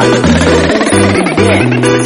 Performance